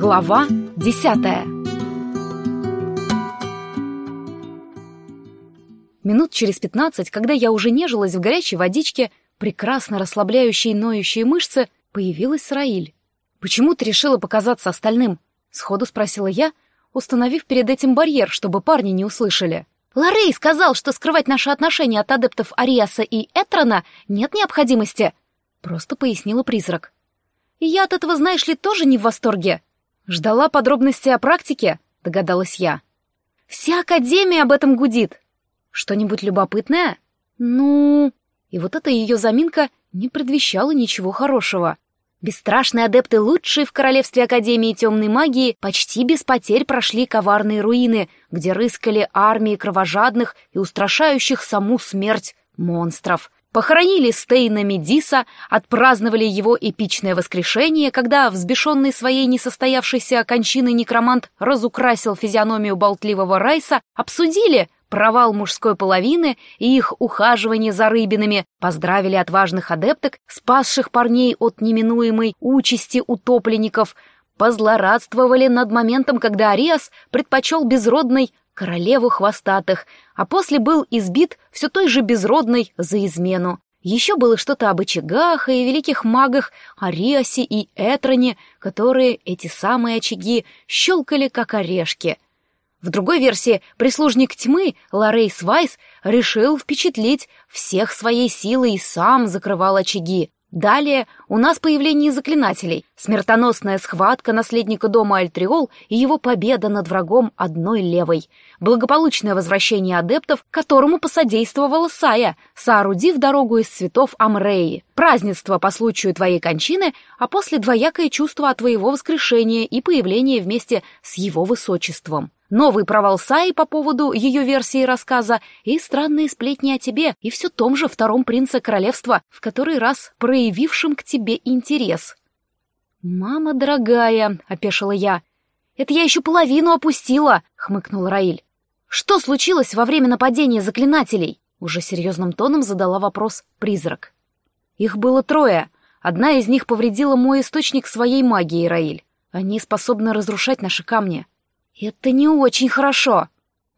Глава десятая Минут через пятнадцать, когда я уже нежилась в горячей водичке, прекрасно расслабляющей ноющие мышцы, появилась Раиль. «Почему ты решила показаться остальным?» — сходу спросила я, установив перед этим барьер, чтобы парни не услышали. «Лоррей сказал, что скрывать наши отношения от адептов Ариаса и Этрона нет необходимости», — просто пояснила призрак. «И я от этого, знаешь ли, тоже не в восторге». «Ждала подробностей о практике?» — догадалась я. «Вся Академия об этом гудит». «Что-нибудь любопытное?» «Ну...» И вот эта ее заминка не предвещала ничего хорошего. Бесстрашные адепты лучшие в Королевстве Академии Темной Магии почти без потерь прошли коварные руины, где рыскали армии кровожадных и устрашающих саму смерть монстров. Похоронили Стейна Медиса, отпраздновали его эпичное воскрешение, когда взбешенный своей несостоявшейся кончиной некромант разукрасил физиономию болтливого Райса, обсудили провал мужской половины и их ухаживание за рыбинами, поздравили отважных адепток, спасших парней от неминуемой участи утопленников, позлорадствовали над моментом, когда Ариас предпочел безродной королеву хвостатых, а после был избит все той же безродной за измену. Еще было что-то об очагах и великих магах Ариасе и Этроне, которые эти самые очаги щелкали как орешки — в другой версии прислужник тьмы Лорей Свайс решил впечатлить всех своей силой и сам закрывал очаги. Далее у нас появление заклинателей, смертоносная схватка наследника дома Альтриол и его победа над врагом одной левой, благополучное возвращение адептов, которому посодействовала Сая, соорудив дорогу из цветов Амреи, празднество по случаю твоей кончины, а после двоякое чувство от твоего воскрешения и появления вместе с его высочеством новый провал Саи по поводу ее версии рассказа и странные сплетни о тебе и все том же втором принце королевства, в который раз проявившем к тебе интерес. «Мама дорогая», — опешила я, — «это я еще половину опустила», — хмыкнул Раиль. «Что случилось во время нападения заклинателей?» Уже серьезным тоном задала вопрос призрак. «Их было трое. Одна из них повредила мой источник своей магии, Раиль. Они способны разрушать наши камни. «Это не очень хорошо».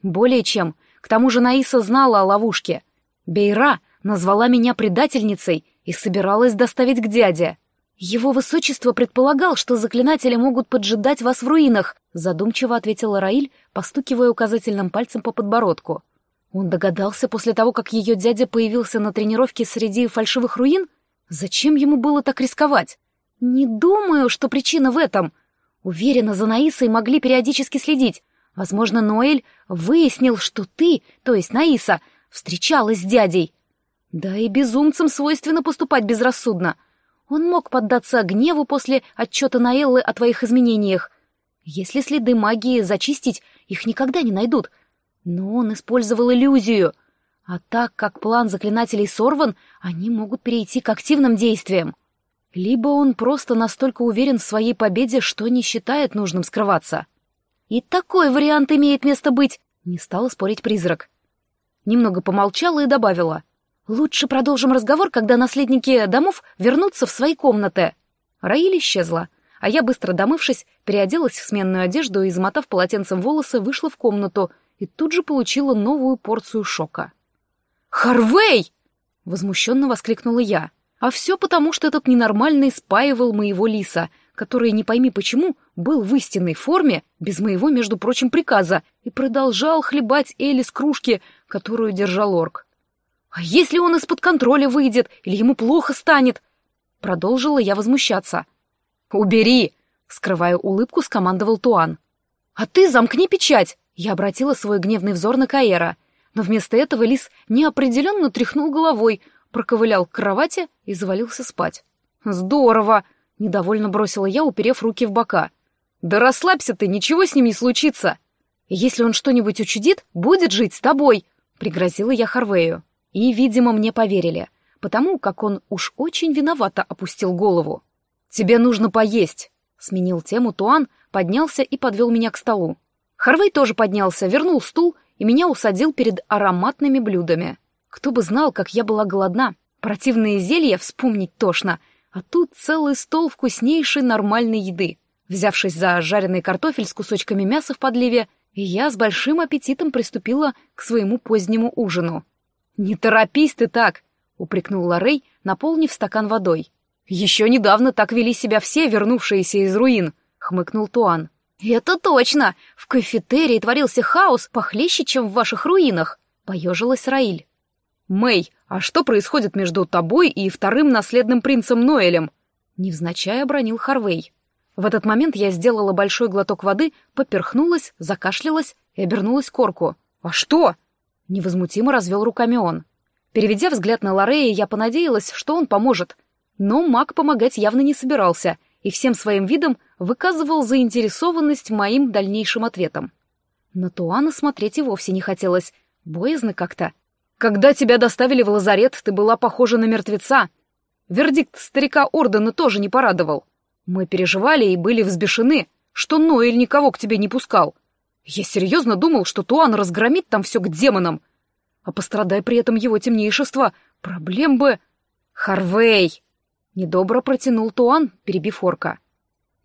«Более чем. К тому же Наиса знала о ловушке. Бейра назвала меня предательницей и собиралась доставить к дяде. Его высочество предполагал, что заклинатели могут поджидать вас в руинах», задумчиво ответила Раиль, постукивая указательным пальцем по подбородку. Он догадался после того, как ее дядя появился на тренировке среди фальшивых руин? Зачем ему было так рисковать? Не думаю, что причина в этом. Уверена, за Наисой могли периодически следить. Возможно, Ноэль выяснил, что ты, то есть Наиса, встречалась с дядей. Да и безумцам свойственно поступать безрассудно. Он мог поддаться гневу после отчета Наэллы о твоих изменениях. Если следы магии зачистить, их никогда не найдут. Но он использовал иллюзию. А так как план заклинателей сорван, они могут перейти к активным действиям. Либо он просто настолько уверен в своей победе, что не считает нужным скрываться. И такой вариант имеет место быть, не стала спорить призрак. Немного помолчала и добавила. Лучше продолжим разговор, когда наследники домов вернутся в свои комнаты. Раиль исчезла, а я, быстро домывшись, переоделась в сменную одежду и, замотав полотенцем волосы, вышла в комнату и тут же получила новую порцию шока. «Харвей!» — возмущенно воскликнула я. А все потому, что этот ненормальный спаивал моего лиса, который, не пойми почему, был в истинной форме, без моего, между прочим, приказа, и продолжал хлебать Эли с кружки, которую держал орк. «А если он из-под контроля выйдет, или ему плохо станет?» Продолжила я возмущаться. «Убери!» — скрывая улыбку, скомандовал Туан. «А ты замкни печать!» Я обратила свой гневный взор на Каэра. Но вместо этого лис неопределенно тряхнул головой, проковылял к кровати и завалился спать. «Здорово!» — недовольно бросила я, уперев руки в бока. «Да расслабься ты, ничего с ним не случится!» «Если он что-нибудь учудит, будет жить с тобой!» — пригрозила я Харвею. И, видимо, мне поверили, потому как он уж очень виновато опустил голову. «Тебе нужно поесть!» — сменил тему Туан, поднялся и подвел меня к столу. Харвей тоже поднялся, вернул стул и меня усадил перед ароматными блюдами. Кто бы знал, как я была голодна. Противные зелья вспомнить тошно. А тут целый стол вкуснейшей нормальной еды. Взявшись за жареный картофель с кусочками мяса в подливе, я с большим аппетитом приступила к своему позднему ужину. «Не торопись ты так!» — упрекнул Лоррей, наполнив стакан водой. «Еще недавно так вели себя все, вернувшиеся из руин», — хмыкнул Туан. «Это точно! В кафетерии творился хаос похлеще, чем в ваших руинах!» — поежилась Раиль. «Мэй, а что происходит между тобой и вторым наследным принцем Ноэлем?» Невзначай обронил Харвей. В этот момент я сделала большой глоток воды, поперхнулась, закашлялась и обернулась к. «А что?» Невозмутимо развел руками он. Переведя взгляд на Лорея, я понадеялась, что он поможет. Но маг помогать явно не собирался и всем своим видом выказывал заинтересованность моим дальнейшим ответом. На Туана смотреть и вовсе не хотелось, боязно как-то. «Когда тебя доставили в лазарет, ты была похожа на мертвеца. Вердикт старика Ордена тоже не порадовал. Мы переживали и были взбешены, что Ноэль никого к тебе не пускал. Я серьезно думал, что Туан разгромит там все к демонам. А пострадай при этом его темнейшество, проблем бы... Харвей! Недобро протянул Туан, перебив орка.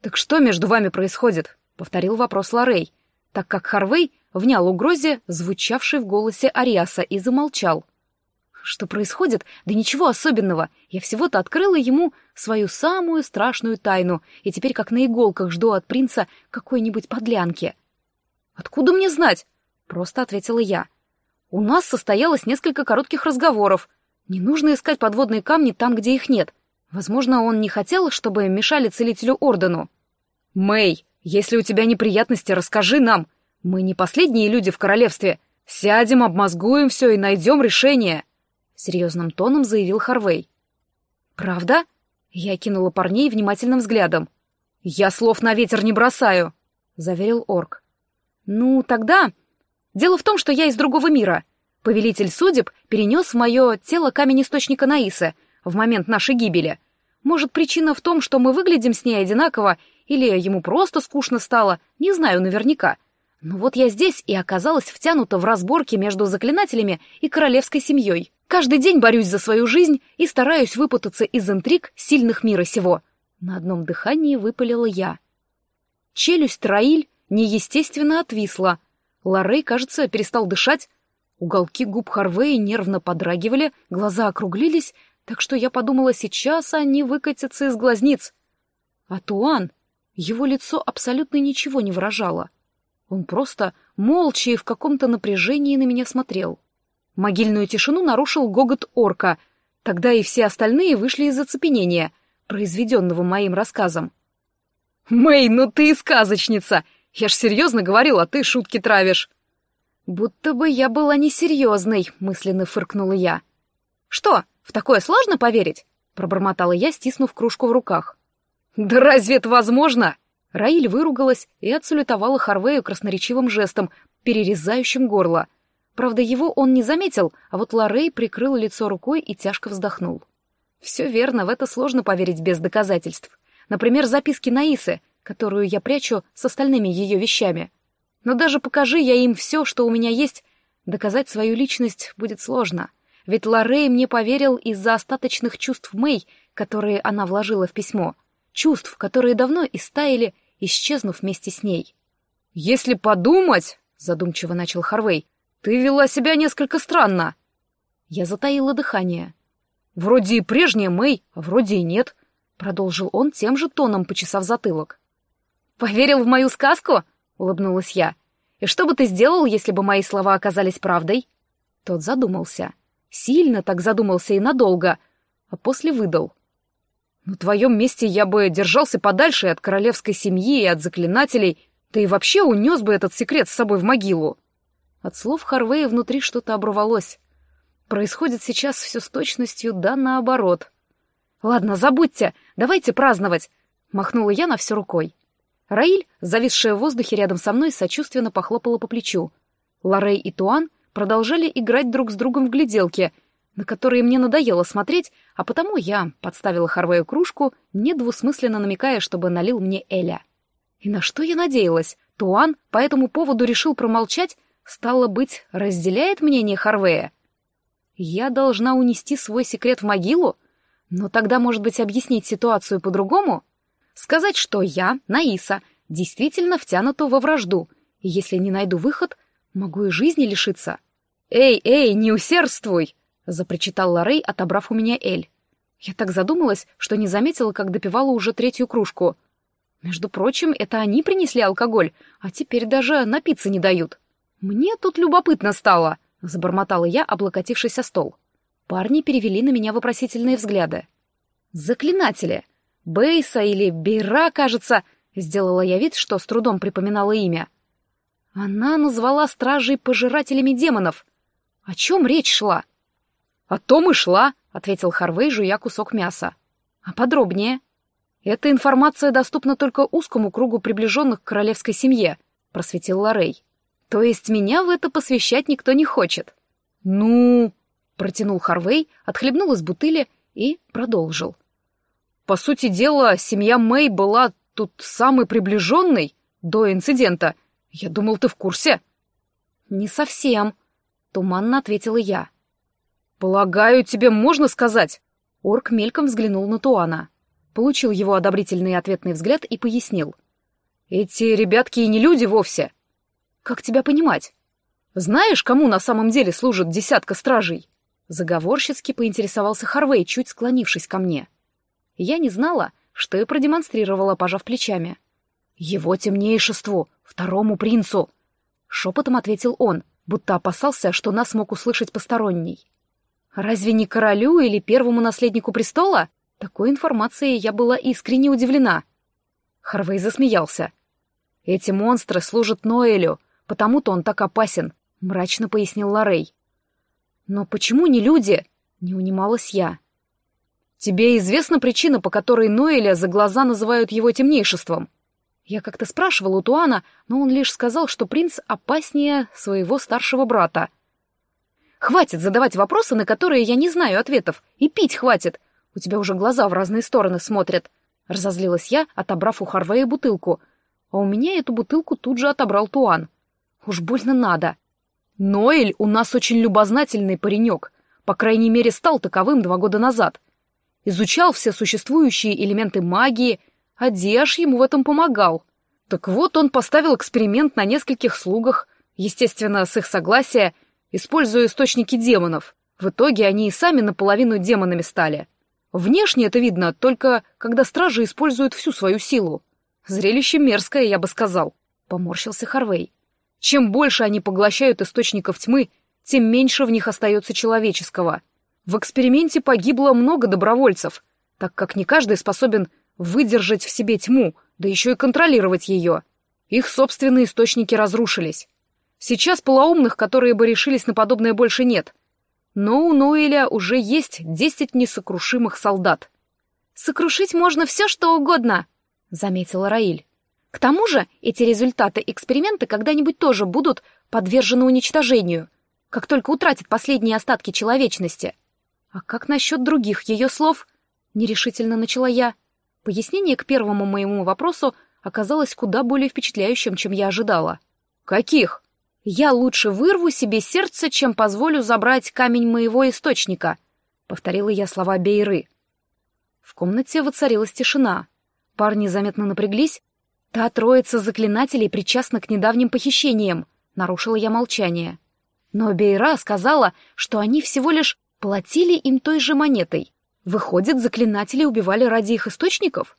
«Так что между вами происходит?» — повторил вопрос Лорей, так как Харвей внял угрозе, звучавшей в голосе Ариаса, и замолчал. Что происходит? Да ничего особенного. Я всего-то открыла ему свою самую страшную тайну, и теперь как на иголках жду от принца какой-нибудь подлянки. «Откуда мне знать?» — просто ответила я. «У нас состоялось несколько коротких разговоров. Не нужно искать подводные камни там, где их нет. Возможно, он не хотел, чтобы мешали целителю Ордену». «Мэй, если у тебя неприятности, расскажи нам. Мы не последние люди в королевстве. Сядем, обмозгуем все и найдем решение» серьезным тоном заявил Харвей. «Правда?» Я кинула парней внимательным взглядом. «Я слов на ветер не бросаю», — заверил орк. «Ну, тогда...» «Дело в том, что я из другого мира. Повелитель судеб перенес в мое тело камень источника Наисы в момент нашей гибели. Может, причина в том, что мы выглядим с ней одинаково, или ему просто скучно стало, не знаю наверняка. Но вот я здесь и оказалась втянута в разборки между заклинателями и королевской семьей. Каждый день борюсь за свою жизнь и стараюсь выпутаться из интриг сильных мира сего. На одном дыхании выпалила я. Челюсть Троиль неестественно отвисла. Лоррей, кажется, перестал дышать. Уголки губ Харвея нервно подрагивали, глаза округлились, так что я подумала, сейчас они выкатятся из глазниц. А Туан, его лицо абсолютно ничего не выражало. Он просто молча и в каком-то напряжении на меня смотрел. Могильную тишину нарушил гогот орка. Тогда и все остальные вышли из оцепенения, произведенного моим рассказом. «Мэй, ну ты и сказочница! Я ж серьезно говорил, а ты шутки травишь!» «Будто бы я была несерьезной», — мысленно фыркнула я. «Что, в такое сложно поверить?» — пробормотала я, стиснув кружку в руках. «Да разве это возможно?» Раиль выругалась и отсалютовала Харвею красноречивым жестом, перерезающим горло. Правда, его он не заметил, а вот Лоррей прикрыл лицо рукой и тяжко вздохнул. Все верно, в это сложно поверить без доказательств. Например, записки Наисы, которую я прячу с остальными ее вещами. Но даже покажи я им все, что у меня есть, доказать свою личность будет сложно. Ведь Лоррей мне поверил из-за остаточных чувств Мэй, которые она вложила в письмо — чувств, которые давно истаяли, исчезнув вместе с ней. «Если подумать», — задумчиво начал Харвей, — «ты вела себя несколько странно». Я затаила дыхание. «Вроде и прежняя Мэй, а вроде и нет», — продолжил он тем же тоном, почесав затылок. «Поверил в мою сказку?» — улыбнулась я. «И что бы ты сделал, если бы мои слова оказались правдой?» Тот задумался. Сильно так задумался и надолго, а после выдал. На твоем месте я бы держался подальше от королевской семьи и от заклинателей, да и вообще унес бы этот секрет с собой в могилу. От слов Харвея внутри что-то оборвалось. Происходит сейчас все с точностью да наоборот. «Ладно, забудьте, давайте праздновать!» — махнула я на все рукой. Раиль, зависшая в воздухе рядом со мной, сочувственно похлопала по плечу. Лорей и Туан продолжали играть друг с другом в гляделки — на которые мне надоело смотреть, а потому я подставила Харвею кружку, недвусмысленно намекая, чтобы налил мне Эля. И на что я надеялась? Туан по этому поводу решил промолчать, стало быть, разделяет мнение Харвея. Я должна унести свой секрет в могилу? Но тогда, может быть, объяснить ситуацию по-другому? Сказать, что я, Наиса, действительно втянута во вражду, и если не найду выход, могу и жизни лишиться. «Эй, эй, не усердствуй!» — запричитал Лорей, отобрав у меня Эль. Я так задумалась, что не заметила, как допивала уже третью кружку. Между прочим, это они принесли алкоголь, а теперь даже напиться не дают. Мне тут любопытно стало, — забормотала я, облокотившись о стол. Парни перевели на меня вопросительные взгляды. «Заклинатели! Бейса или Бейра, кажется!» — сделала я вид, что с трудом припоминала имя. Она назвала стражей пожирателями демонов. О чем речь шла? «О том и шла», — ответил Харвей, жуя кусок мяса. «А подробнее?» «Эта информация доступна только узкому кругу приближенных к королевской семье», — просветил Лорей. «То есть меня в это посвящать никто не хочет?» «Ну...» — протянул Харвей, отхлебнул из бутыли и продолжил. «По сути дела, семья Мэй была тут самой приближенной до инцидента. Я думал, ты в курсе». «Не совсем», — туманно ответила я. «Полагаю, тебе можно сказать?» Орк мельком взглянул на Туана. Получил его одобрительный ответный взгляд и пояснил. «Эти ребятки и не люди вовсе». «Как тебя понимать?» «Знаешь, кому на самом деле служит десятка стражей?» Заговорщицки поинтересовался Харвей, чуть склонившись ко мне. Я не знала, что и продемонстрировала, пожав плечами. «Его темнейшеству, второму принцу!» Шепотом ответил он, будто опасался, что нас мог услышать посторонний. Разве не королю или первому наследнику престола? Такой информацией я была искренне удивлена. Харвей засмеялся. «Эти монстры служат Ноэлю, потому-то он так опасен», — мрачно пояснил Лорей. «Но почему не люди?» — не унималась я. «Тебе известна причина, по которой Ноэля за глаза называют его темнейшеством?» Я как-то спрашивала у Туана, но он лишь сказал, что принц опаснее своего старшего брата — Хватит задавать вопросы, на которые я не знаю ответов. И пить хватит. У тебя уже глаза в разные стороны смотрят. Разозлилась я, отобрав у Харвея бутылку. А у меня эту бутылку тут же отобрал Туан. Уж больно надо. Ноэль у нас очень любознательный паренек. По крайней мере, стал таковым два года назад. Изучал все существующие элементы магии, а Диаш ему в этом помогал. Так вот, он поставил эксперимент на нескольких слугах, естественно, с их согласия — используя источники демонов. В итоге они и сами наполовину демонами стали. Внешне это видно только, когда стражи используют всю свою силу. Зрелище мерзкое, я бы сказал, — поморщился Харвей. Чем больше они поглощают источников тьмы, тем меньше в них остается человеческого. В эксперименте погибло много добровольцев, так как не каждый способен выдержать в себе тьму, да еще и контролировать ее. Их собственные источники разрушились. Сейчас полоумных, которые бы решились на подобное, больше нет. Но у Ноэля уже есть десять несокрушимых солдат. «Сокрушить можно все, что угодно», — заметила Раиль. «К тому же эти результаты эксперимента когда-нибудь тоже будут подвержены уничтожению, как только утратят последние остатки человечности. А как насчет других ее слов?» — нерешительно начала я. Пояснение к первому моему вопросу оказалось куда более впечатляющим, чем я ожидала. «Каких?» «Я лучше вырву себе сердце, чем позволю забрать камень моего источника», — повторила я слова Бейры. В комнате воцарилась тишина. Парни заметно напряглись. Та троица заклинателей причастна к недавним похищениям, нарушила я молчание. Но Бейра сказала, что они всего лишь платили им той же монетой. Выходит, заклинатели убивали ради их источников?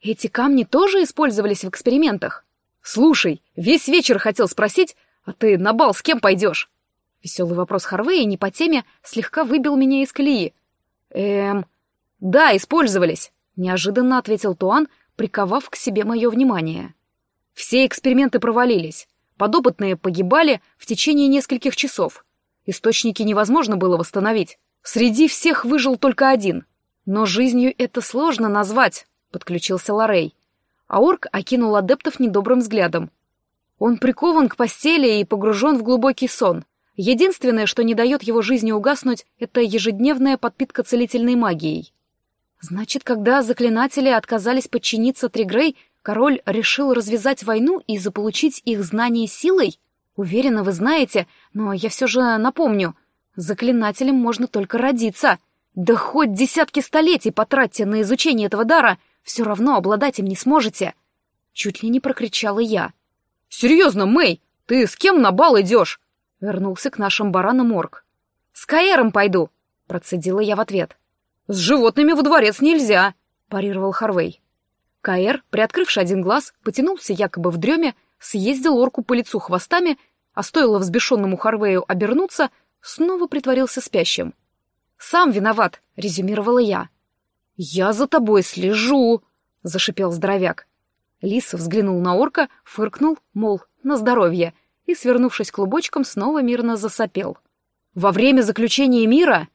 Эти камни тоже использовались в экспериментах? Слушай, весь вечер хотел спросить, «А ты на бал с кем пойдешь?» Веселый вопрос Харвея не по теме слегка выбил меня из колеи. «Эм... Да, использовались», — неожиданно ответил Туан, приковав к себе мое внимание. Все эксперименты провалились. Подопытные погибали в течение нескольких часов. Источники невозможно было восстановить. Среди всех выжил только один. Но жизнью это сложно назвать, — подключился Лорей. А орк окинул адептов недобрым взглядом. Он прикован к постели и погружен в глубокий сон. Единственное, что не дает его жизни угаснуть, это ежедневная подпитка целительной магией. Значит, когда заклинатели отказались подчиниться Тригрей, король решил развязать войну и заполучить их знания силой? Уверена, вы знаете, но я все же напомню. Заклинателем можно только родиться. Да хоть десятки столетий потратьте на изучение этого дара, Все равно обладать им не сможете!» Чуть ли не прокричала я. «Серьезно, Мэй, ты с кем на бал идешь?» Вернулся к нашим баранам орк. «С Каэром пойду!» Процедила я в ответ. «С животными во дворец нельзя!» Парировал Харвей. Каэр, приоткрывший один глаз, потянулся якобы в дреме, съездил орку по лицу хвостами, а стоило взбешенному Харвею обернуться, снова притворился спящим. «Сам виноват», — резюмировала я. «Я за тобой слежу», — зашипел здоровяк. Лис взглянул на орка, фыркнул, мол, на здоровье, и, свернувшись клубочком, снова мирно засопел. «Во время заключения мира...»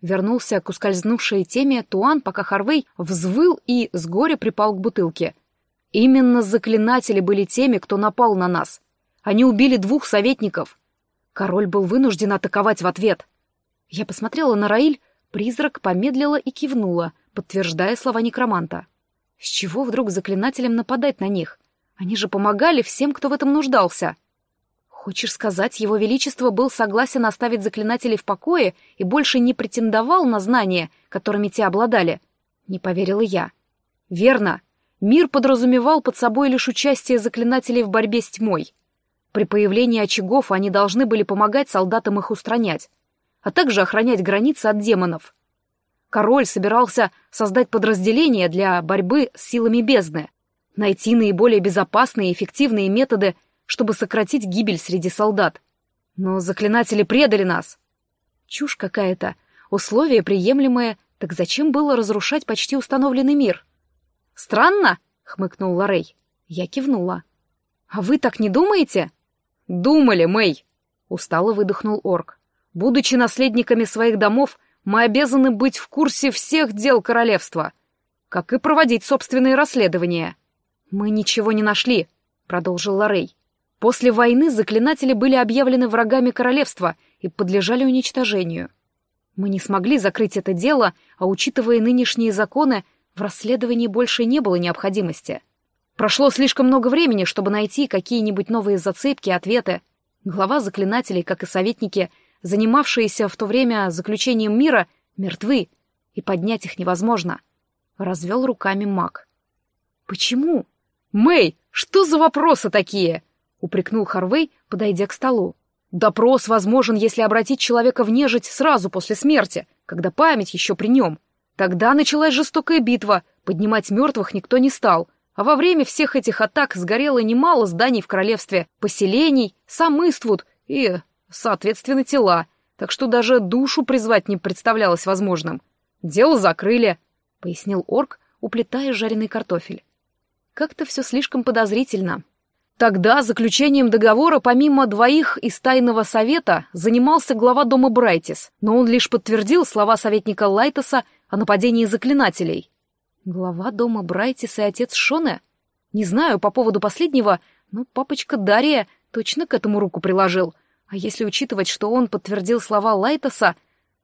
Вернулся к ускользнувшей теме Туан, пока Харвей взвыл и с горя припал к бутылке. Именно заклинатели были теми, кто напал на нас. Они убили двух советников. Король был вынужден атаковать в ответ. Я посмотрела на Раиль, призрак помедлила и кивнула, подтверждая слова некроманта. С чего вдруг заклинателям нападать на них? Они же помогали всем, кто в этом нуждался. Хочешь сказать, его величество был согласен оставить заклинателей в покое и больше не претендовал на знания, которыми те обладали? Не поверила я. Верно. Мир подразумевал под собой лишь участие заклинателей в борьбе с тьмой. При появлении очагов они должны были помогать солдатам их устранять, а также охранять границы от демонов. Король собирался создать подразделение для борьбы с силами бездны, найти наиболее безопасные и эффективные методы – чтобы сократить гибель среди солдат. Но заклинатели предали нас. Чушь какая-то. Условия приемлемые, так зачем было разрушать почти установленный мир? Странно, хмыкнул Лорей. Я кивнула. А вы так не думаете? Думали, Мэй, устало выдохнул орк. Будучи наследниками своих домов, мы обязаны быть в курсе всех дел королевства, как и проводить собственные расследования. Мы ничего не нашли, продолжил Лорей. После войны заклинатели были объявлены врагами королевства и подлежали уничтожению. Мы не смогли закрыть это дело, а учитывая нынешние законы, в расследовании больше не было необходимости. Прошло слишком много времени, чтобы найти какие-нибудь новые зацепки, ответы. Глава заклинателей, как и советники, занимавшиеся в то время заключением мира, мертвы, и поднять их невозможно. Развел руками маг. «Почему?» «Мэй, что за вопросы такие?» — упрекнул Харвей, подойдя к столу. «Допрос возможен, если обратить человека в нежить сразу после смерти, когда память еще при нем. Тогда началась жестокая битва, поднимать мертвых никто не стал, а во время всех этих атак сгорело немало зданий в королевстве, поселений, сам Иствуд и, соответственно, тела, так что даже душу призвать не представлялось возможным. Дело закрыли», — пояснил орк, уплетая жареный картофель. «Как-то все слишком подозрительно». Тогда заключением договора помимо двоих из тайного совета занимался глава дома Брайтис, но он лишь подтвердил слова советника Лайтоса о нападении заклинателей. Глава дома Брайтис и отец Шоне? Не знаю по поводу последнего, но папочка Дария точно к этому руку приложил. А если учитывать, что он подтвердил слова Лайтоса,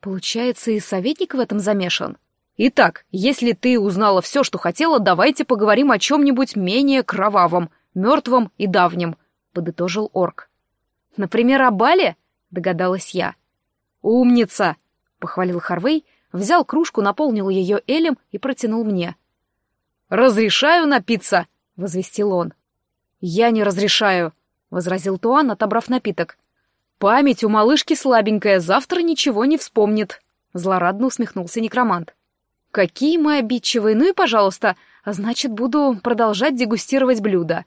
получается и советник в этом замешан. Итак, если ты узнала все, что хотела, давайте поговорим о чем-нибудь менее кровавом — мертвым и давним», — подытожил орк. «Например, о Бале?» — догадалась я. «Умница!» — похвалил Харвей, взял кружку, наполнил ее элем и протянул мне. «Разрешаю напиться!» — возвестил он. «Я не разрешаю», — возразил Туан, отобрав напиток. «Память у малышки слабенькая, завтра ничего не вспомнит», — злорадно усмехнулся некромант. «Какие мы обидчивые! Ну и пожалуйста, а значит, буду продолжать дегустировать блюда».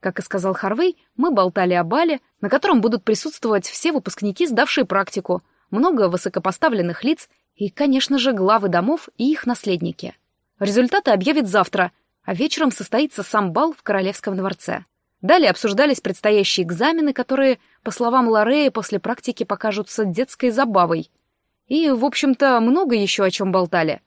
Как и сказал Харвей, мы болтали о бале, на котором будут присутствовать все выпускники, сдавшие практику, много высокопоставленных лиц и, конечно же, главы домов и их наследники. Результаты объявят завтра, а вечером состоится сам бал в Королевском дворце. Далее обсуждались предстоящие экзамены, которые, по словам Лорея, после практики покажутся детской забавой. И, в общем-то, много еще о чем болтали.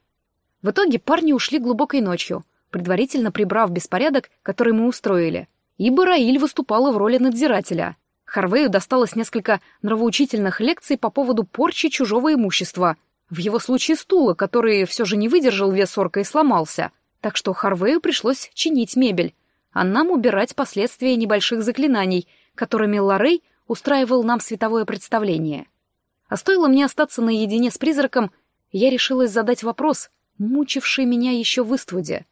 В итоге парни ушли глубокой ночью, предварительно прибрав беспорядок, который мы устроили — ибо Раиль выступала в роли надзирателя. Харвею досталось несколько нравоучительных лекций по поводу порчи чужого имущества, в его случае стула, который все же не выдержал вес орка и сломался, так что Харвею пришлось чинить мебель, а нам убирать последствия небольших заклинаний, которыми Лорей устраивал нам световое представление. А стоило мне остаться наедине с призраком, я решилась задать вопрос, мучивший меня еще в Иствуде.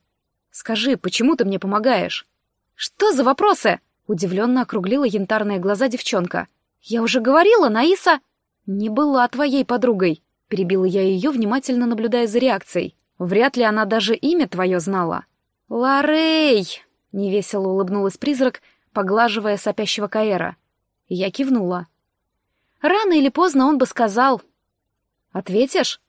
Скажи, почему ты мне помогаешь?» «Что за вопросы?» — удивленно округлила янтарные глаза девчонка. «Я уже говорила, Наиса...» «Не была твоей подругой», — перебила я ее, внимательно наблюдая за реакцией. «Вряд ли она даже имя твое знала». «Ларей!» — невесело улыбнулась призрак, поглаживая сопящего Каэра. Я кивнула. «Рано или поздно он бы сказал...» «Ответишь?»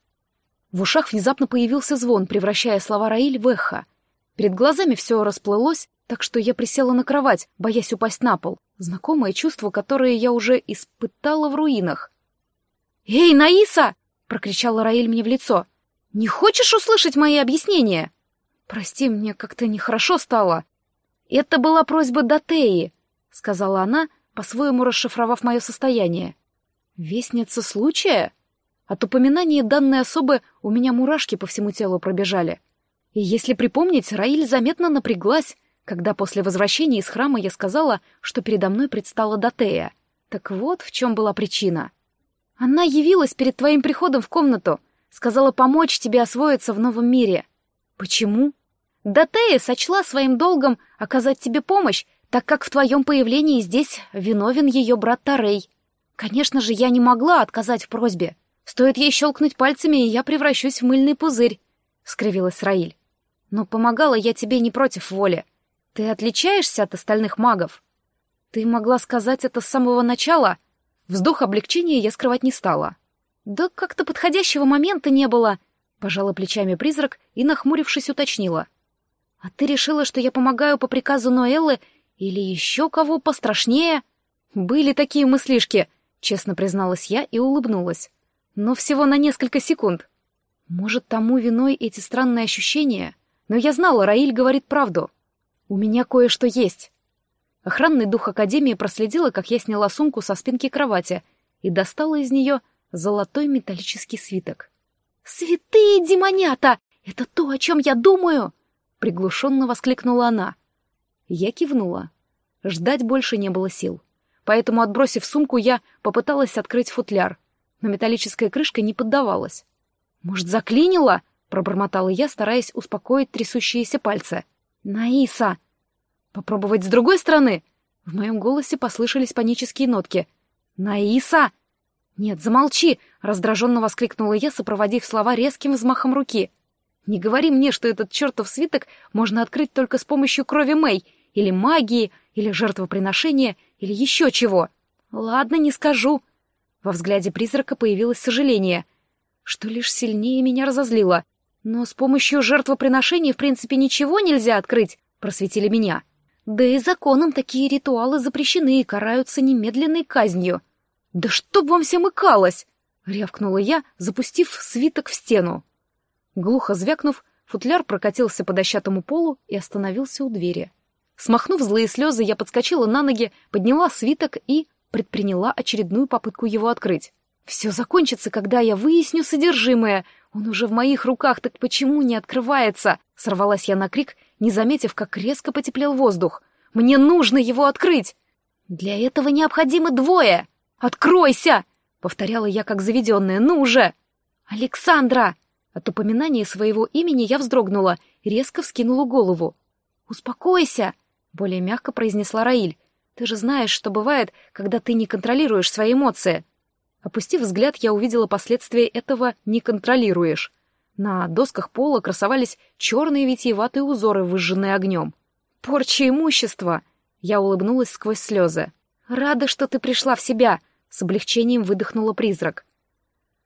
В ушах внезапно появился звон, превращая слова Раиль в эхо — Перед глазами все расплылось, так что я присела на кровать, боясь упасть на пол. Знакомое чувство, которое я уже испытала в руинах. «Эй, Наиса!» — прокричала Раиль мне в лицо. «Не хочешь услышать мои объяснения?» «Прости, мне как-то нехорошо стало». «Это была просьба Датеи», — сказала она, по-своему расшифровав мое состояние. «Вестница случая?» От упоминания данной особы у меня мурашки по всему телу пробежали. И если припомнить, Раиль заметно напряглась, когда после возвращения из храма я сказала, что передо мной предстала Датея. Так вот в чем была причина. Она явилась перед твоим приходом в комнату, сказала помочь тебе освоиться в новом мире. Почему? Датея сочла своим долгом оказать тебе помощь, так как в твоем появлении здесь виновен ее брат Тарей. Конечно же, я не могла отказать в просьбе. Стоит ей щелкнуть пальцами, и я превращусь в мыльный пузырь, — скривилась Раиль. Но помогала я тебе не против воли. Ты отличаешься от остальных магов. Ты могла сказать это с самого начала. Вздох облегчения я скрывать не стала. Да как-то подходящего момента не было. Пожала плечами призрак и, нахмурившись, уточнила. А ты решила, что я помогаю по приказу Ноэллы или еще кого пострашнее? Были такие мыслишки, честно призналась я и улыбнулась. Но всего на несколько секунд. Может, тому виной эти странные ощущения? Но я знала, Раиль говорит правду. У меня кое-что есть. Охранный дух Академии проследила, как я сняла сумку со спинки кровати и достала из нее золотой металлический свиток. «Святые демонята! Это то, о чем я думаю!» — приглушенно воскликнула она. Я кивнула. Ждать больше не было сил. Поэтому, отбросив сумку, я попыталась открыть футляр, но металлическая крышка не поддавалась. «Может, заклинила?» — пробормотала я, стараясь успокоить трясущиеся пальцы. «Наиса!» «Попробовать с другой стороны?» В моем голосе послышались панические нотки. «Наиса!» «Нет, замолчи!» — раздраженно воскликнула я, сопроводив слова резким взмахом руки. «Не говори мне, что этот чертов свиток можно открыть только с помощью крови Мэй, или магии, или жертвоприношения, или еще чего!» «Ладно, не скажу!» Во взгляде призрака появилось сожаление, что лишь сильнее меня разозлило — но с помощью жертвоприношений, в принципе, ничего нельзя открыть, просветили меня. Да и законом такие ритуалы запрещены и караются немедленной казнью. Да чтоб вам всем икалось! рявкнула я, запустив свиток в стену. Глухо звякнув, футляр прокатился по дощатому полу и остановился у двери. Смахнув злые слезы, я подскочила на ноги, подняла свиток и предприняла очередную попытку его открыть. Все закончится, когда я выясню содержимое, он уже в моих руках, так почему не открывается? Сорвалась я на крик, не заметив, как резко потеплел воздух. Мне нужно его открыть! Для этого необходимы двое! Откройся! Повторяла я как заведенная. Ну уже! Александра! От упоминания своего имени я вздрогнула, резко вскинула голову. «Успокойся!» — более мягко произнесла Раиль. «Ты же знаешь, что бывает, когда ты не контролируешь свои эмоции. Опустив взгляд, я увидела последствия этого «не контролируешь». На досках пола красовались черные витиеватые узоры, выжженные огнем. «Порча имущества!» Я улыбнулась сквозь слезы. «Рада, что ты пришла в себя!» С облегчением выдохнула призрак.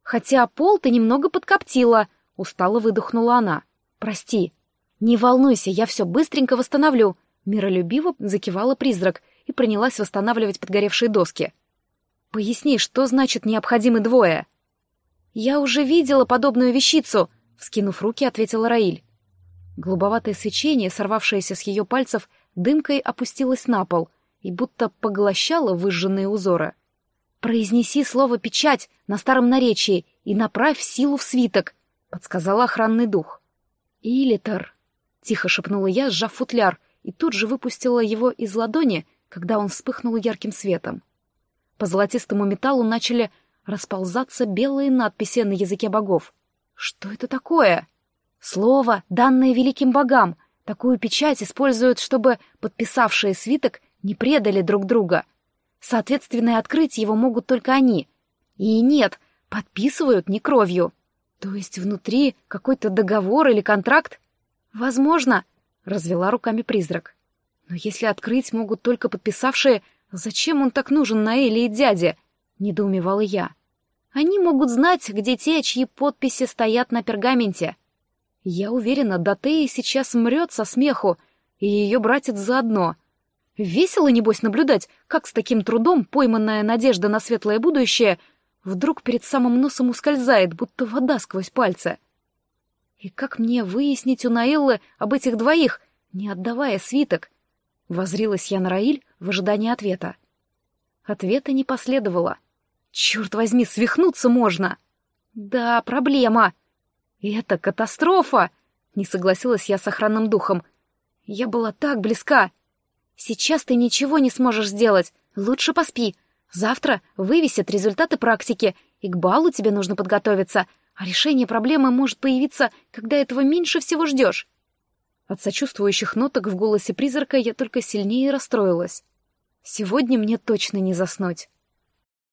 «Хотя пол ты немного подкоптила!» Устало выдохнула она. «Прости». «Не волнуйся, я все быстренько восстановлю!» Миролюбиво закивала призрак и принялась восстанавливать подгоревшие доски. «Поясни, что значит необходимы двое?» «Я уже видела подобную вещицу», — вскинув руки, ответила Раиль. Голубоватое свечение, сорвавшееся с ее пальцев, дымкой опустилось на пол и будто поглощало выжженные узоры. «Произнеси слово «печать» на старом наречии и направь силу в свиток», — подсказал охранный дух. «Илитер», — тихо шепнула я, сжав футляр, и тут же выпустила его из ладони, когда он вспыхнул ярким светом. По золотистому металлу начали расползаться белые надписи на языке богов. Что это такое? Слово, данное великим богам, Такую печать используют, чтобы подписавшие свиток не предали друг друга. Соответственно, открыть его могут только они. И нет, подписывают не кровью. То есть внутри какой-то договор или контракт? Возможно, развела руками призрак. Но если открыть могут только подписавшие, зачем он так нужен на Эле и дяде? Недоумевала я. Они могут знать, где те, чьи подписи стоят на пергаменте. Я уверена, Датея сейчас мрет со смеху, и ее братец заодно. Весело, небось, наблюдать, как с таким трудом пойманная надежда на светлое будущее вдруг перед самым носом ускользает, будто вода сквозь пальцы. И как мне выяснить у Наэллы об этих двоих, не отдавая свиток? Возрилась я на Раиль в ожидании ответа. Ответа не последовало. Черт возьми, свихнуться можно! Да, проблема. Это катастрофа! Не согласилась я с охранным духом. Я была так близка. Сейчас ты ничего не сможешь сделать. Лучше поспи. Завтра вывесят результаты практики, и к балу тебе нужно подготовиться, а решение проблемы может появиться, когда этого меньше всего ждешь. От сочувствующих ноток в голосе призрака я только сильнее расстроилась. Сегодня мне точно не заснуть.